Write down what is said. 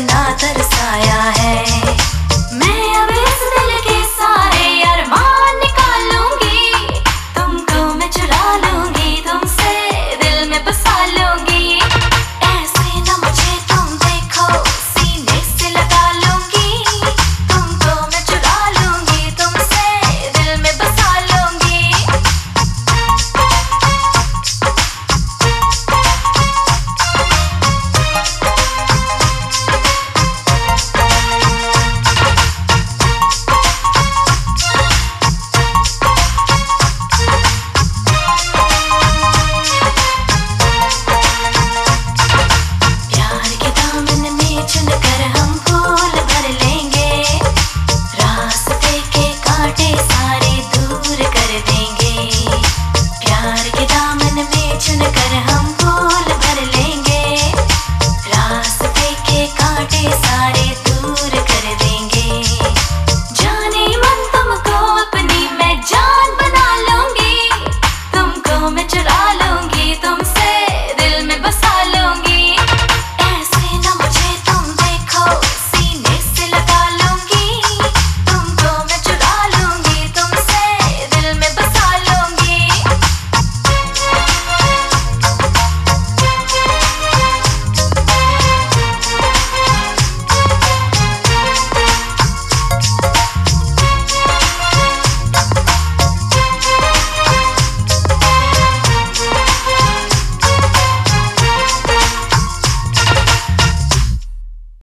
इतना तरसाया।